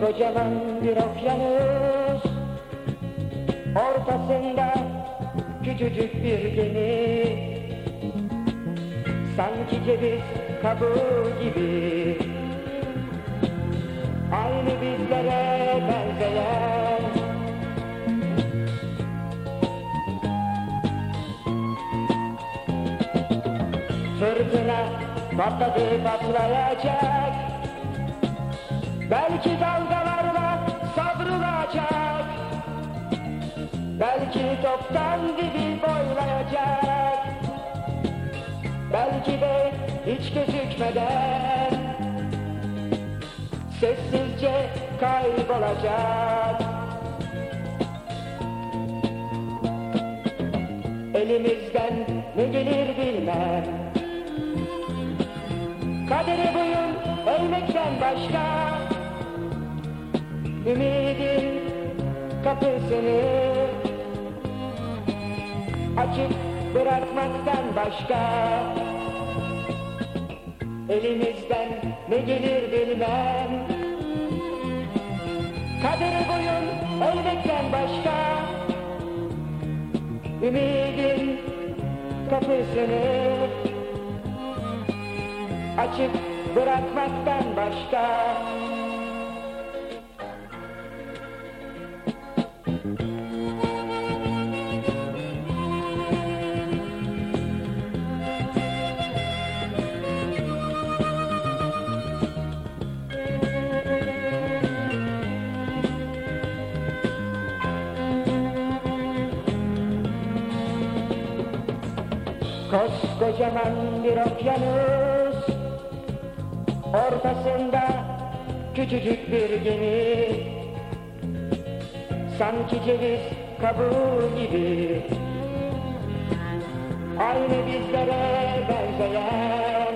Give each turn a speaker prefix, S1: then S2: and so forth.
S1: Kocaman bir okyanus. Ortasında küçücük bir gemi. Sanki ceviz kabuğu gibi. Aynı bizlere benzeyen. Fırtına patladı patlayacak Belki dalgalarla savrulacak Belki toptan dibi boylayacak. Belki de hiç gözükmeden Sessizce kaybolacak. Elimizden ne gelir bilmem. Kaderi boyun eğmekten başka Ümidin kapısını Açık bırakmaktan başka. Elimizden ne gelir bilmem. Kaderi boyun eğmekten başka. Ümidin kapısını açık bırakmaktan başka Koskocaman bir okyanus. Ortasında küçücük bir gemi. Sanki ceviz kabuğu gibi. Aynı bizlere benzeyen